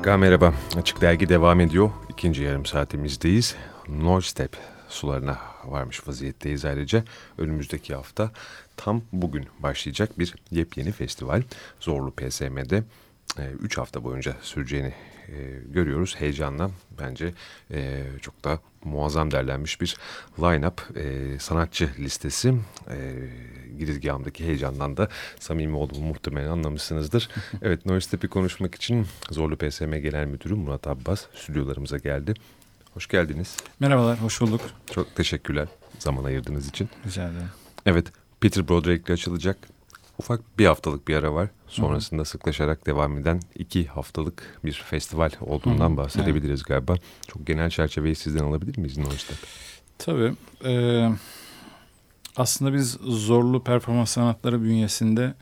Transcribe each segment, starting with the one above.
Tekrar merhaba. Açık Dergi devam ediyor. İkinci yarım saatimizdeyiz. Neustep sularına varmış vaziyetteyiz ayrıca. Önümüzdeki hafta tam bugün başlayacak bir yepyeni festival. Zorlu PSM'de 3 e, hafta boyunca süreceğini e, görüyoruz. Heyecanla bence e, çok da muazzam derlenmiş bir line-up e, sanatçı listesi. E, girizgahımdaki heyecandan da samimi olduğumu muhtemelen anlamışsınızdır. evet Noise konuşmak için Zorlu PSM Genel Müdürü Murat Abbas stüdyolarımıza geldi. Hoş geldiniz. Merhabalar, hoş bulduk. Çok teşekkürler zaman ayırdığınız için. Rica ederim. Evet, Peter Broderick'le açılacak ufak bir haftalık bir ara var. Sonrasında Hı -hı. sıklaşarak devam eden iki haftalık bir festival olduğundan Hı -hı. bahsedebiliriz evet. galiba. Çok genel çerçeveyi sizden alabilir miyiz Nois'ta? Tabii. E, aslında biz zorlu performans sanatları bünyesinde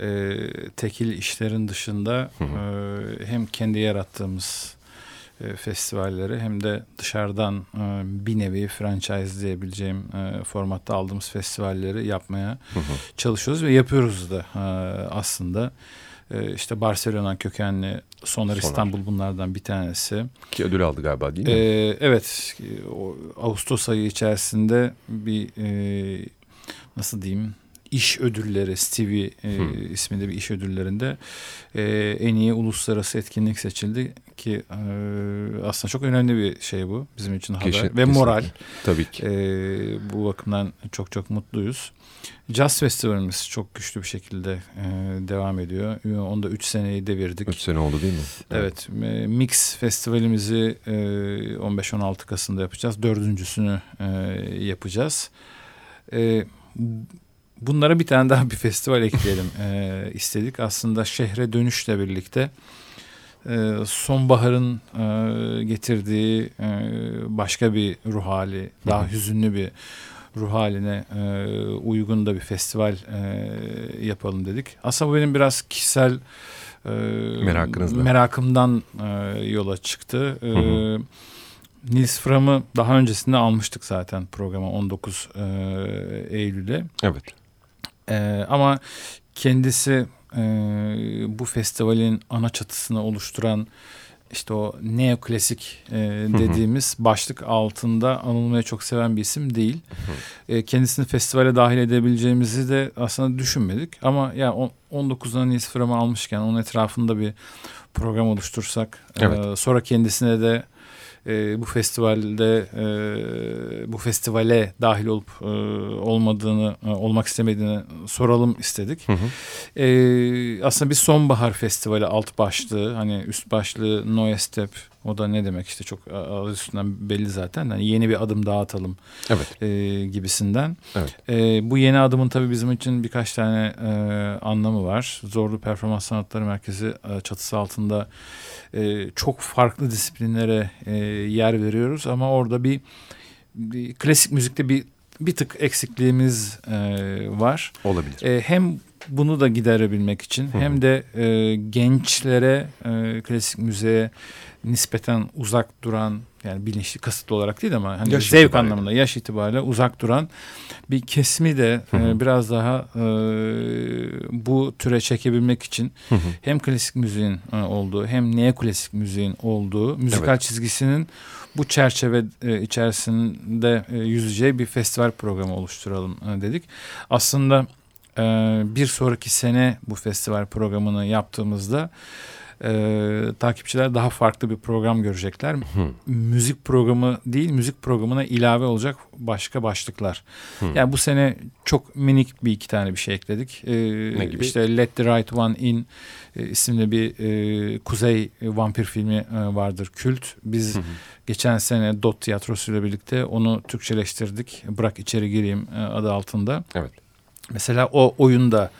e, tekil işlerin dışında Hı -hı. e, hem kendi yarattığımız e, festivalleri hem de dışarıdan e, bir nevi franchise diyebileceğim e, formatta aldığımız festivalleri yapmaya hı hı. çalışıyoruz ve yapıyoruz da aslında. İşte Barcelona kökenli Sonar, Sonar İstanbul bunlardan bir tanesi. Ki ödül aldı galiba değil mi? E, evet. O, Ağustos ayı içerisinde bir e, nasıl diyeyim iş ödülleri Stevie e, hmm. isminde bir iş ödüllerinde e, en iyi uluslararası etkinlik seçildi ki e, aslında çok önemli bir şey bu bizim için haber Keşin, ve moral. Tabii ki. E, bu bakımdan çok çok mutluyuz. Jazz Festivalimiz çok güçlü bir şekilde e, devam ediyor. Onda 3 seneyi devirdik. 3 sene oldu değil mi? Evet. evet Mix Festivalimizi e, 15-16 Kasım'da yapacağız. Dördüncüsünü e, yapacağız. E, bunlara bir tane daha bir festival ekleyelim e, istedik. Aslında şehre dönüşle birlikte e, sonbaharın e, getirdiği e, başka bir ruh hali, daha Hı-hı. hüzünlü bir ruh haline e, uygun da bir festival e, yapalım dedik. Aslında bu benim biraz kişisel e, merakımdan e, yola çıktı. E, Nils Fram'ı daha öncesinde almıştık zaten programa 19 e, Eylül'e. Evet. E, ama kendisi e, bu festivalin ana çatısını oluşturan işte o neoklasik e, dediğimiz başlık altında anılmaya çok seven bir isim değil. e, kendisini festivale dahil edebileceğimizi de aslında düşünmedik. Ama ya yani 19'dan Nils Fram'ı almışken onun etrafında bir program oluştursak evet. e, sonra kendisine de e, bu festivalde e, bu festivale dahil olup e, olmadığını e, olmak istemediğini soralım istedik. Hı hı. E, aslında bir sonbahar festivali alt başlığı hani üst başlığı Noestep o da ne demek işte çok ağız üstünden belli zaten. Yani yeni bir adım daha atalım evet. e, gibisinden. Evet. E, bu yeni adımın tabii bizim için birkaç tane e, anlamı var. Zorlu Performans Sanatları Merkezi e, çatısı altında e, çok farklı disiplinlere e, yer veriyoruz. Ama orada bir, bir klasik müzikte bir bir tık eksikliğimiz e, var. Olabilir. E, hem bunu da giderebilmek için Hı-hı. hem de e, gençlere e, klasik müziğe nispeten uzak duran yani bilinçli kasıtlı olarak değil ama hani yaş zevk itibariyle. anlamında yaş itibariyle uzak duran bir kesimi de e, biraz daha e, bu türe çekebilmek için hı hı. hem klasik müziğin e, olduğu hem neoklasik müziğin olduğu müzikal evet. çizgisinin bu çerçeve e, içerisinde e, yüzeceği bir festival programı oluşturalım e, dedik. Aslında bir sonraki sene bu festival programını yaptığımızda e, takipçiler daha farklı bir program görecekler. Hı. Müzik programı değil, müzik programına ilave olacak başka başlıklar. Hı. Yani bu sene çok minik bir iki tane bir şey ekledik. E, ne gibi? İşte Let the Right One In e, isimli bir e, Kuzey vampir filmi e, vardır. Kült. Biz hı hı. geçen sene Dot Tiyatrosu ile birlikte onu Türkçeleştirdik. Bırak içeri gireyim e, adı altında. Evet. Mesela o oyunda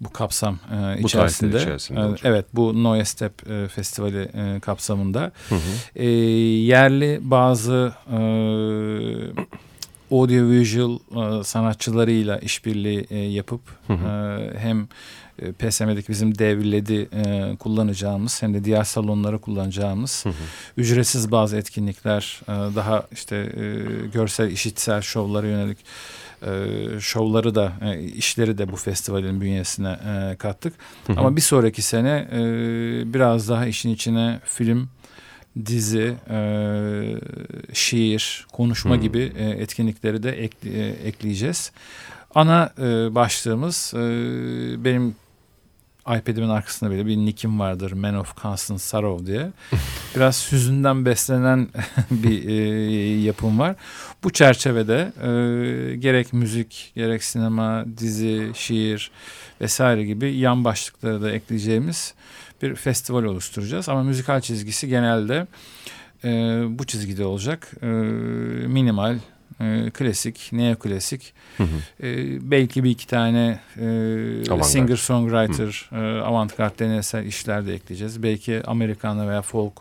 bu kapsam e, bu içerisinde. içerisinde e, evet bu Noye Step e, Festivali e, kapsamında. Hı hı. E, yerli bazı e, audiovisual e, sanatçılarıyla işbirliği e, yapıp hı hı. E, hem e, PSM'deki bizim devledi e, kullanacağımız hem de diğer salonları kullanacağımız hı hı. ücretsiz bazı etkinlikler e, daha işte e, görsel işitsel şovlara yönelik şovları da e, işleri de bu festivalin bünyesine e, kattık. Hı hı. Ama bir sonraki sene e, biraz daha işin içine film dizi, e, şiir, konuşma hmm. gibi e, etkinlikleri de ekle, e, ekleyeceğiz. Ana e, başlığımız e, benim iPad'imin arkasında böyle bir nickim vardır. Man of Constant Sorrow diye. Biraz hüzünden beslenen bir e, yapım var. Bu çerçevede e, gerek müzik, gerek sinema, dizi, şiir vesaire gibi yan başlıkları da ekleyeceğimiz bir festival oluşturacağız. Ama müzikal çizgisi genelde e, bu çizgide olacak. E, minimal, e, klasik, neoklasik. Hı hı. E, belki bir iki tane e, singer-songwriter, e, avantgard deneysel işler de ekleyeceğiz. Belki Amerikanlı veya folk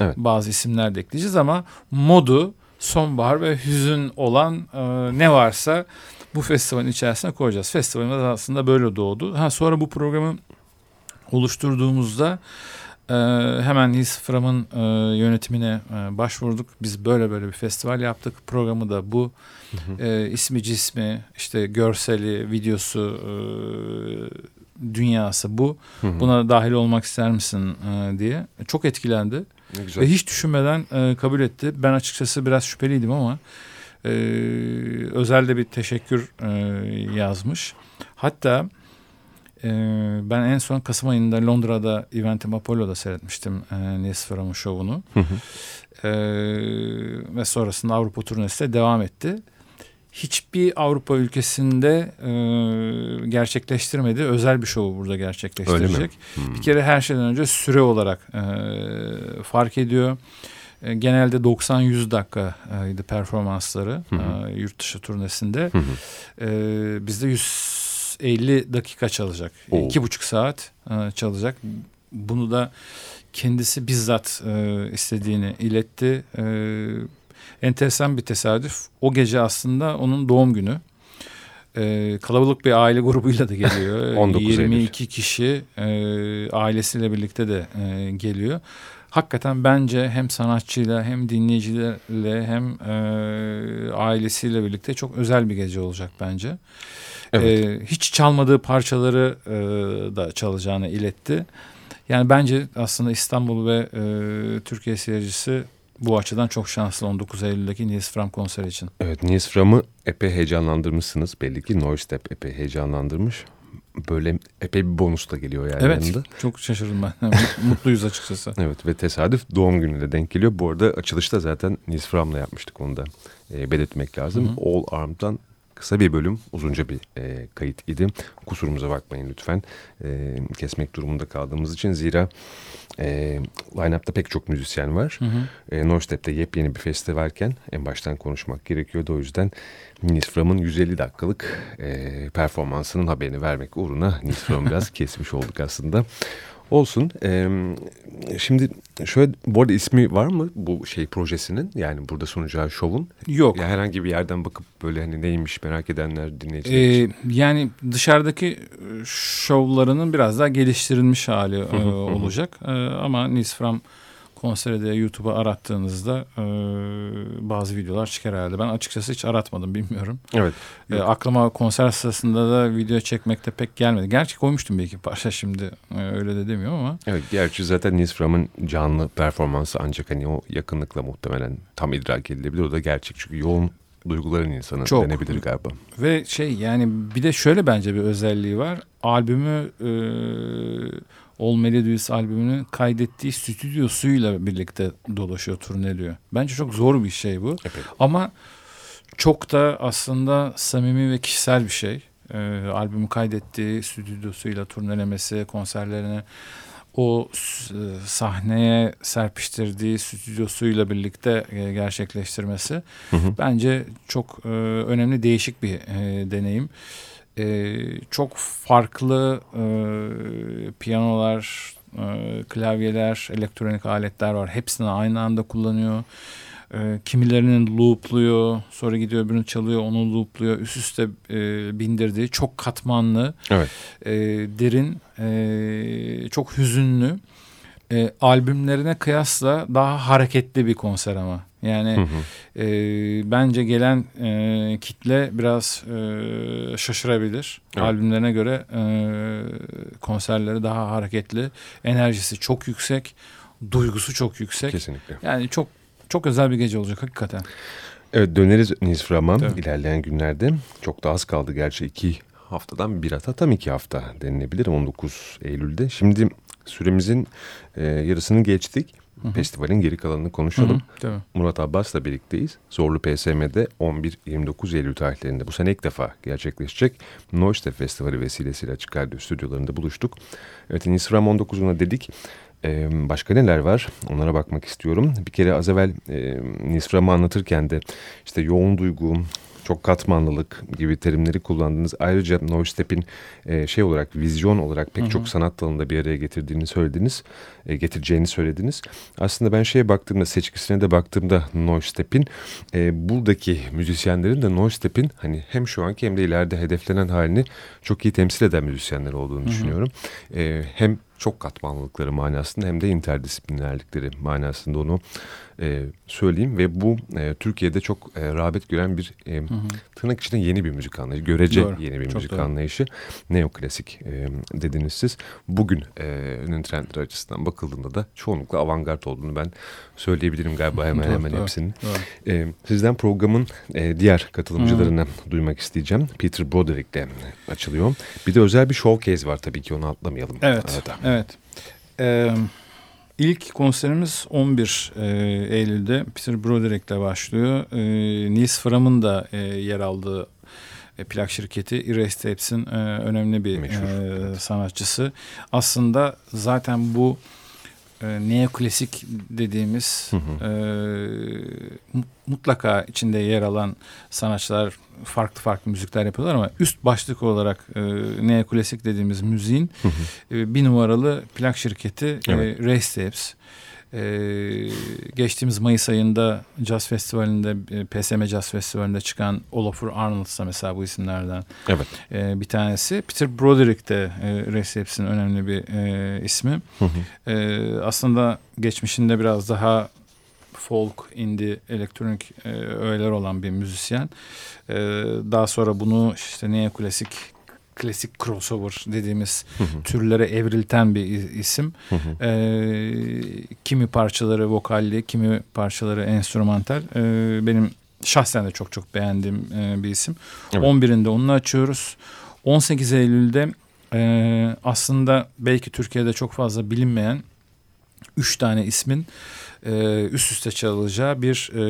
evet. bazı isimler de ekleyeceğiz ama modu sonbahar ve hüzün olan e, ne varsa bu festivalin içerisine koyacağız. Festivalimiz aslında böyle doğdu. Ha sonra bu programı oluşturduğumuzda e, hemen Nils Fram'ın e, yönetimine e, başvurduk. Biz böyle böyle bir festival yaptık. Programı da bu. E, ismi cismi, işte görseli, videosu, e, dünyası bu. Buna dahil olmak ister misin e, diye. Çok etkilendi. Ne güzel. Ve hiç düşünmeden e, kabul etti. Ben açıkçası biraz şüpheliydim ama e, özelde bir teşekkür e, yazmış. Hatta e, ben en son Kasım ayında Londra'da Eventim Apollo'da seyretmiştim e, Nils Fram'ın şovunu. Hı hı. E, ve sonrasında Avrupa turnesi de devam etti. Hiçbir Avrupa ülkesinde e, gerçekleştirmedi. Özel bir şovu burada gerçekleştirecek. Hmm. Bir kere her şeyden önce süre olarak e, fark ediyor. E, genelde 90-100 dakikaydı performansları hı hı. E, yurt dışı turnesinde. Hı hı. E, bizde 100 150 dakika çalacak. Oo. İki buçuk saat e, çalacak. Bunu da kendisi bizzat e, istediğini iletti. E, enteresan bir tesadüf. O gece aslında onun doğum günü. E, kalabalık bir aile grubuyla da geliyor. 19 22 kişi e, ailesiyle birlikte de e, geliyor. Hakikaten bence hem sanatçıyla hem dinleyicilerle hem e, ailesiyle birlikte çok özel bir gece olacak bence. Evet. E, hiç çalmadığı parçaları e, da çalacağını iletti. Yani bence aslında İstanbul ve e, Türkiye seyircisi bu açıdan çok şanslı 19 Eylül'deki Nils Fram konseri için. Evet Nils Fram'ı epey heyecanlandırmışsınız. Belli ki Noise Step epey heyecanlandırmış. Böyle epey bir bonus da geliyor yani evet, yanında. çok şaşırdım ben. Mutluyuz açıkçası. evet ve tesadüf doğum gününe denk geliyor. Bu arada açılışta zaten Nils Fram'la yapmıştık onu da e, belirtmek lazım. Hı hı. All Arm'dan kısa bir bölüm, uzunca bir e, kayıt idi. Kusurumuza bakmayın lütfen. E, kesmek durumunda kaldığımız için. Zira e, line-up'ta pek çok müzisyen var. Hı hı. E, Norstep'te yepyeni bir festivalken en baştan konuşmak gerekiyordu. O yüzden Nils Fram'ın 150 dakikalık e, performansının haberini vermek uğruna Nils Fram'ı biraz kesmiş olduk aslında. Olsun. Ee, şimdi şöyle bu arada ismi var mı bu şey projesinin? Yani burada sunacağı şovun? Yok. Ya herhangi bir yerden bakıp böyle hani neymiş merak edenler dinleyiciler ee, için. Yani dışarıdaki şovlarının biraz daha geliştirilmiş hali e, olacak. E, ama Nils Fram konsere de YouTube'a arattığınızda e, bazı videolar çıkar herhalde. Ben açıkçası hiç aratmadım bilmiyorum. Evet. E, aklıma konser sırasında da video çekmekte pek gelmedi. Gerçi koymuştum bir iki parça şimdi e, öyle de demiyorum ama. Evet gerçi zaten Nils Fram'ın canlı performansı ancak hani o yakınlıkla muhtemelen tam idrak edilebilir. O da gerçek çünkü yoğun duyguların insanı Çok. denebilir galiba. Ve şey yani bir de şöyle bence bir özelliği var. Albümü e, All Melodies albümünü kaydettiği stüdyosuyla birlikte dolaşıyor, turneliyor. Bence çok zor bir şey bu. Evet. Ama çok da aslında samimi ve kişisel bir şey. Ee, albümü kaydettiği stüdyosuyla turnelemesi, konserlerine o e, sahneye serpiştirdiği stüdyosuyla birlikte e, gerçekleştirmesi hı hı. bence çok e, önemli değişik bir deneyim e, çok farklı e, piyanolar, e, klavyeler, elektronik aletler var. Hepsini aynı anda kullanıyor. E, kimilerinin loopluyor, sonra gidiyor öbürünü çalıyor, onu loopluyor. Üst üste e, bindirdiği çok katmanlı, evet. e, derin, e, çok hüzünlü. E, albümlerine kıyasla daha hareketli bir konser ama. Yani hı hı. E, bence gelen e, kitle biraz e, şaşırabilir. Evet. Albümlerine göre e, konserleri daha hareketli, enerjisi çok yüksek, duygusu çok yüksek. Kesinlikle. Yani çok çok özel bir gece olacak hakikaten. Evet döneriz Nizfram'a ilerleyen günlerde. Çok da az kaldı gerçi iki haftadan bir hafta tam iki hafta denilebilir 19 Eylül'de. Şimdi süremizin e, yarısını geçtik. Hı-hı. Festivalin geri kalanını konuşalım. Hı-hı, Murat Abbas'la birlikteyiz. Zorlu PSM'de 11-29 Eylül tarihlerinde bu sene ilk defa gerçekleşecek Noiste Festivali vesilesiyle Açık Radyo stüdyolarında buluştuk. Evet Nisram 19'una dedik. Ee, başka neler var onlara bakmak istiyorum. Bir kere az evvel e, anlatırken de işte yoğun duygu, çok katmanlılık gibi terimleri kullandınız. Ayrıca Neustep'in e, şey olarak vizyon olarak pek hı hı. çok sanat dalında bir araya getirdiğini söylediniz. E, getireceğini söylediniz. Aslında ben şeye baktığımda seçkisine de baktığımda Neustep'in e, buradaki müzisyenlerin de Neustep'in hani hem şu anki hem de ileride hedeflenen halini çok iyi temsil eden müzisyenler olduğunu hı hı. düşünüyorum. E, hem çok katmanlılıkları manasında hem de interdisiplinerlikleri manasında onu e, söyleyeyim ve bu e, Türkiye'de çok e, rağbet gören bir e, hı hı. tırnak içinde yeni bir müzik anlayışı, görece doğru, yeni bir müzik doğru. anlayışı. Neoklasik e, dediniz siz. Bugün e, trendleri açısından bakıldığında da çoğunlukla avantgard olduğunu ben söyleyebilirim galiba hemen hemen doğru, hepsinin. Doğru. E, sizden programın e, diğer katılımcılarını hı. duymak isteyeceğim. Peter Broderick'le açılıyor. Bir de özel bir showcase var tabii ki onu atlamayalım. Evet, arada. Evet. Evet. İlk konserimiz 11 e, Eylül'de Peter Broderick'le başlıyor. E, Nils Fram'ın da e, yer aldığı e, plak şirketi Erase Tapes'in e, önemli bir e, sanatçısı. Aslında zaten bu e, neoklasik dediğimiz hı hı. E, mutlaka içinde yer alan sanatçılar farklı farklı müzikler yapıyorlar ama üst başlık olarak e, neoklasik dediğimiz müziğin hı hı. E, bir numaralı plak şirketi e, evet. e, Race Tapes. Ee, geçtiğimiz Mayıs ayında Jazz Festivali'nde e, PSM Jazz Festivali'nde çıkan Olafur Arnold'sa mesela bu isimlerden evet. e, bir tanesi. Peter Broderick de e, Receps'in önemli bir e, ismi. Hı hı. E, aslında geçmişinde biraz daha folk, indie, elektronik e, öğeler olan bir müzisyen. E, daha sonra bunu işte neye klasik klasik crossover dediğimiz hı hı. türlere evrilten bir isim. Hı hı. E, kimi parçaları vokalli, kimi parçaları enstrümantal. E, benim şahsen de çok çok beğendiğim e, bir isim. Evet. 11'inde onu açıyoruz. 18 Eylül'de e, aslında belki Türkiye'de çok fazla bilinmeyen üç tane ismin e, üst üste çalınacağı bir e,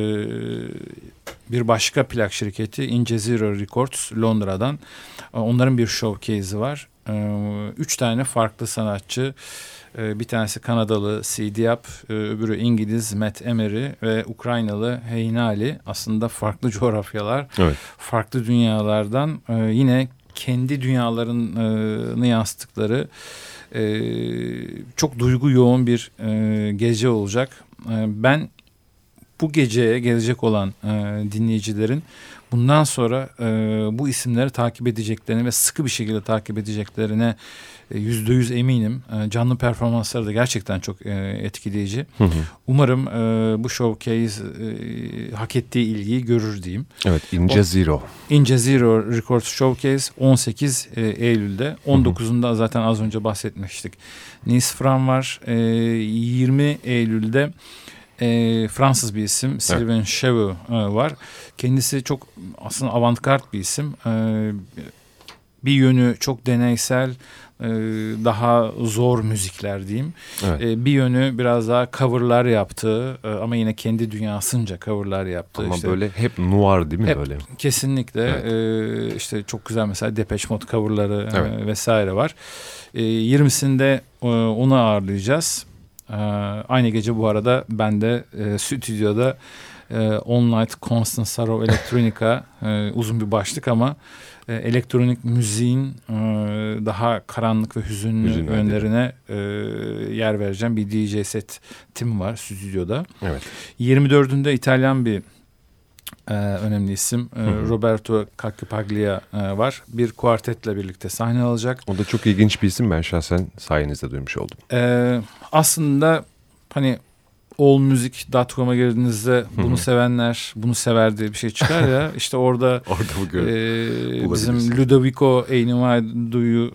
bir başka plak şirketi Ince Zero Records Londra'dan. E, onların bir showcase'i var. E, üç tane farklı sanatçı. E, bir tanesi Kanadalı CDAP, e, öbürü İngiliz Matt Emery ve Ukraynalı Heynali. Aslında farklı coğrafyalar, evet. farklı dünyalardan yine kendi dünyalarını yansıttıkları çok duygu yoğun bir gece olacak. E, ben bu geceye gelecek olan e, dinleyicilerin bundan sonra e, bu isimleri takip edeceklerini ve sıkı bir şekilde takip edeceklerine e, yüzde yüz eminim. E, canlı performansları da gerçekten çok e, etkileyici. Hı hı. Umarım e, bu showcase e, hak ettiği ilgiyi görür diyeyim. Evet İnce Zero. İnce Zero Records Showcase 18 e, Eylül'de. 19'unda zaten az önce bahsetmiştik. Nice Fran var. E, 20 Eylül'de e, Fransız bir isim Sylvain evet. Cheveux e, var. Kendisi çok aslında avantgard bir isim. E, bir yönü çok deneysel, e, daha zor müzikler diyeyim. Evet. E, bir yönü biraz daha coverlar yaptığı e, ama yine kendi dünyasınca coverlar yaptığı. Ama işte, böyle hep noir değil mi hep, böyle? Kesinlikle. Evet. İşte çok güzel mesela Depeche Mode coverları evet. vesaire var. 20'sinde onu ağırlayacağız. Ee, aynı gece bu arada ben de e, stüdyoda e, All Night Constant Sorrow Electronica e, uzun bir başlık ama e, elektronik müziğin e, daha karanlık ve hüzünlü Hüzünlü yönlerine e, yer vereceğim bir DJ set tim var stüdyoda. Evet. 24'ünde İtalyan bir e, önemli isim e. Roberto Cacciapaglia e, var. Bir kuartetle birlikte sahne alacak. O da çok ilginç bir isim. Ben şahsen sayenizde duymuş oldum. E, aslında hani allmusic.com'a girdiğinizde bunu sevenler bunu sever diye bir şey çıkar ya. işte orada Orada e, bizim. Ludovico Einaudio'yu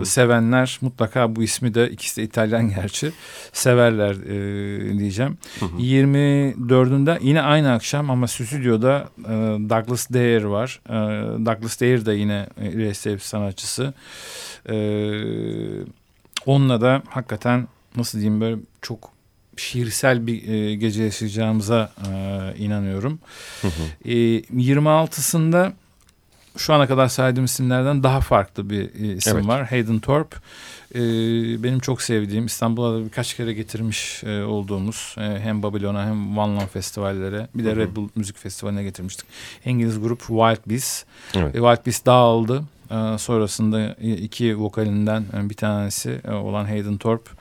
e, sevenler mutlaka bu ismi de ikisi de İtalyan gerçi severler e, diyeceğim. Hı hı. 24'ünde yine aynı akşam ama stüdyoda e, Douglas Dare var. E, Douglas Dare de yine e, sanatçısı. E, onunla da hakikaten nasıl diyeyim böyle çok şiirsel bir e, gece yaşayacağımıza e, inanıyorum. Hı hı. E, 26'sında şu ana kadar saydığım isimlerden daha farklı bir e, isim Evet. var. Hayden Thorpe. E, benim çok sevdiğim İstanbul'a da birkaç kere getirmiş e, olduğumuz e, hem Babylon'a hem One Love festivallere bir de Hı hı. Red Bull Müzik Festivali'ne getirmiştik. İngiliz grup Wild Beasts. Evet. E, Wild Beasts dağıldı. E, sonrasında iki vokalinden e, bir tanesi e, olan Hayden Thorpe e,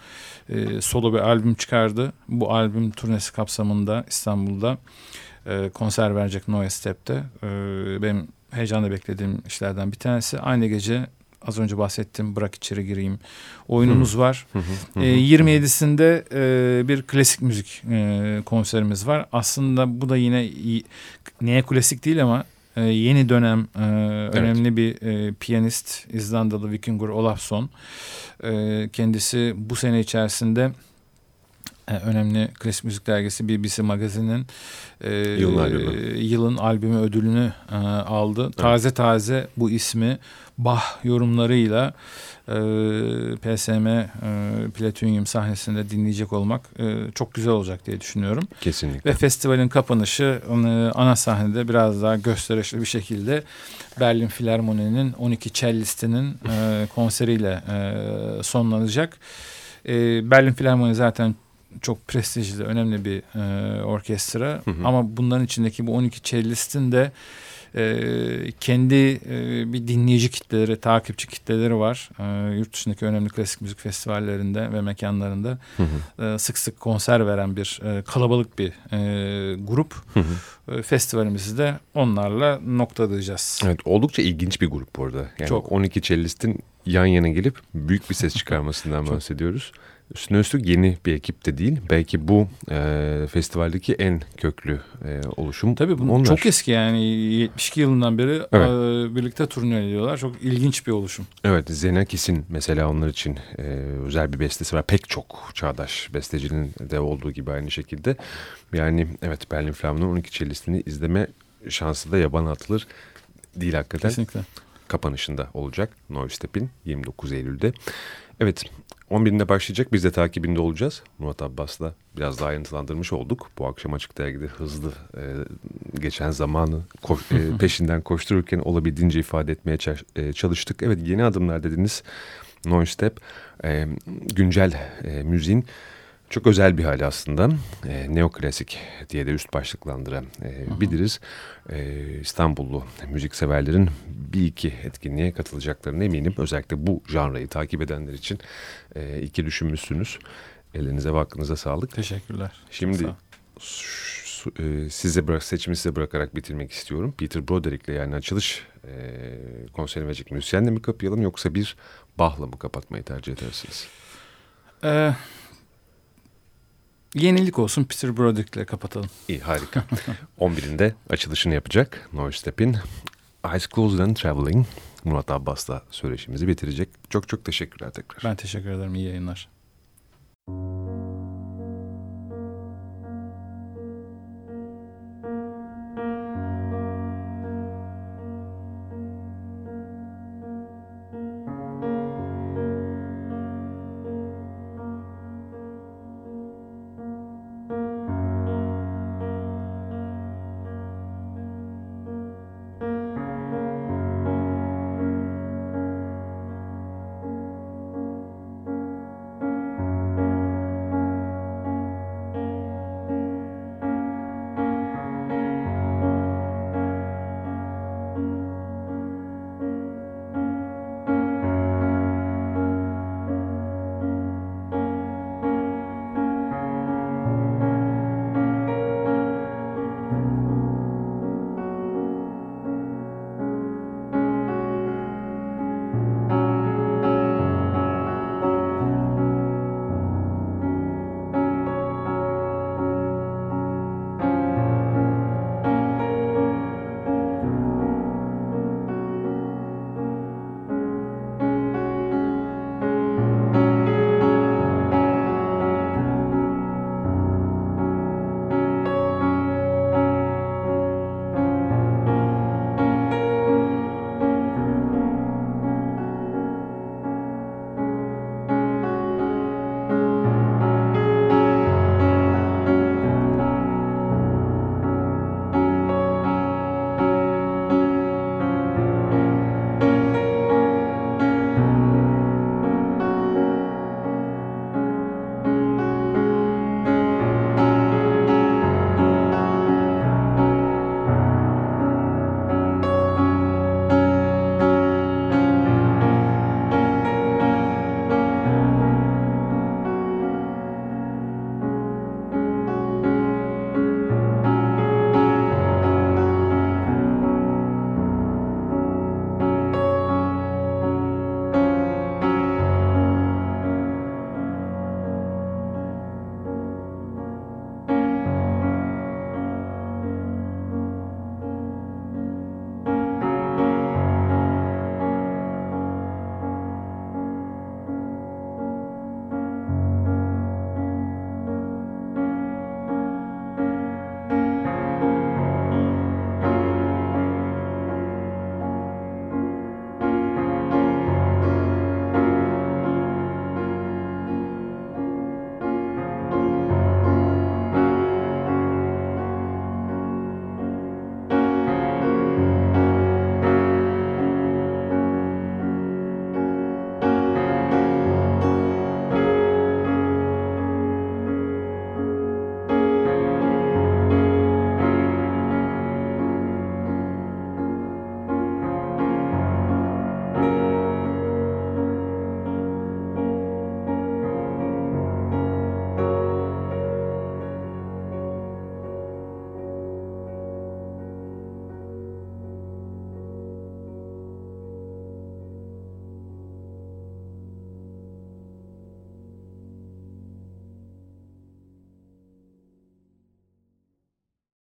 solo bir albüm çıkardı. Bu albüm turnesi kapsamında İstanbul'da e, konser verecek Noise Step'te. E, benim heyecanla beklediğim işlerden bir tanesi. Aynı gece az önce bahsettiğim Bırak içeri gireyim oyunumuz var. Hı hı. Hı hı. E, 27'sinde e, bir klasik müzik e, konserimiz var. Aslında bu da yine neye klasik değil ama e, yeni dönem e, önemli bir e, piyanist İzlandalı Vikingur Olafsson. E, kendisi bu sene içerisinde önemli klasik müzik dergisi BBC Magazin'in e, Yılın albümü. yılın albümü ödülünü e, aldı. Taze taze bu ismi Bach yorumlarıyla e, PSM e, Platinum sahnesinde dinleyecek olmak e, çok güzel olacak diye düşünüyorum. Kesinlikle. Ve festivalin kapanışı e, ana sahnede biraz daha gösterişli bir şekilde Berlin Filarmoni'nin 12 cellistinin e, konseriyle e, sonlanacak. E, Berlin Filarmoni zaten çok prestijli, önemli bir e, orkestra. Hı hı. Ama bunların içindeki bu 12 cellistin de e, kendi e, bir dinleyici kitleleri, takipçi kitleleri var. E, yurt dışındaki önemli klasik müzik festivallerinde ve mekanlarında Hı hı. e, sık sık konser veren bir e, kalabalık bir e, grup. Hı hı. E, festivalimizi de onlarla noktalayacağız. Evet oldukça ilginç bir grup bu arada. Yani Çok. 12 cellistin yan yana gelip büyük bir ses çıkarmasından bahsediyoruz. Üstüne üstlük yeni bir ekip de değil. Belki bu e, festivaldeki en köklü e, oluşum. Tabii bu onlar. çok eski yani 72 yılından beri Evet. e, birlikte turne ediyorlar. Çok ilginç bir oluşum. Evet Zenakis'in mesela onlar için e, özel bir bestesi var. Pek çok çağdaş bestecinin de olduğu gibi aynı şekilde. Yani evet Berlin Flam'ın 12 cellistini izleme şansı da yabana atılır değil hakikaten. Kesinlikle. kapanışında olacak Neustep'in 29 Eylül'de. Evet 11'inde başlayacak biz de takibinde olacağız. Murat Abbas'la biraz daha ayrıntılandırmış olduk. Bu akşam Açık Dergi'de hızlı e, geçen zamanı koş- e, peşinden koştururken olabildiğince ifade etmeye e, çalıştık. Evet yeni adımlar dediniz. Neustep e, güncel e, müziğin çok özel bir hali aslında. E, neoklasik diye de üst başlıklandıran e, biliriz. E, İstanbullu müzikseverlerin bir iki etkinliğe katılacaklarına eminim. Özellikle bu janrayı takip edenler için e, iki düşünmüşsünüz. Ellerinize ve aklınıza sağlık. Teşekkürler. Şimdi e, size bırak seçimi size bırakarak bitirmek istiyorum. Peter Broderick'le yani açılış e, konseri verecek müzisyenle mi kapayalım yoksa bir Bach'la mı kapatmayı tercih edersiniz? Ee, Yenilik olsun Peter Broderick ile kapatalım. İyi harika. 11'inde açılışını yapacak Noise Step'in Eyes Closed and Traveling Murat Abbas'la söyleşimizi bitirecek. Çok çok teşekkürler tekrar. Ben teşekkür ederim. İyi yayınlar. Müzik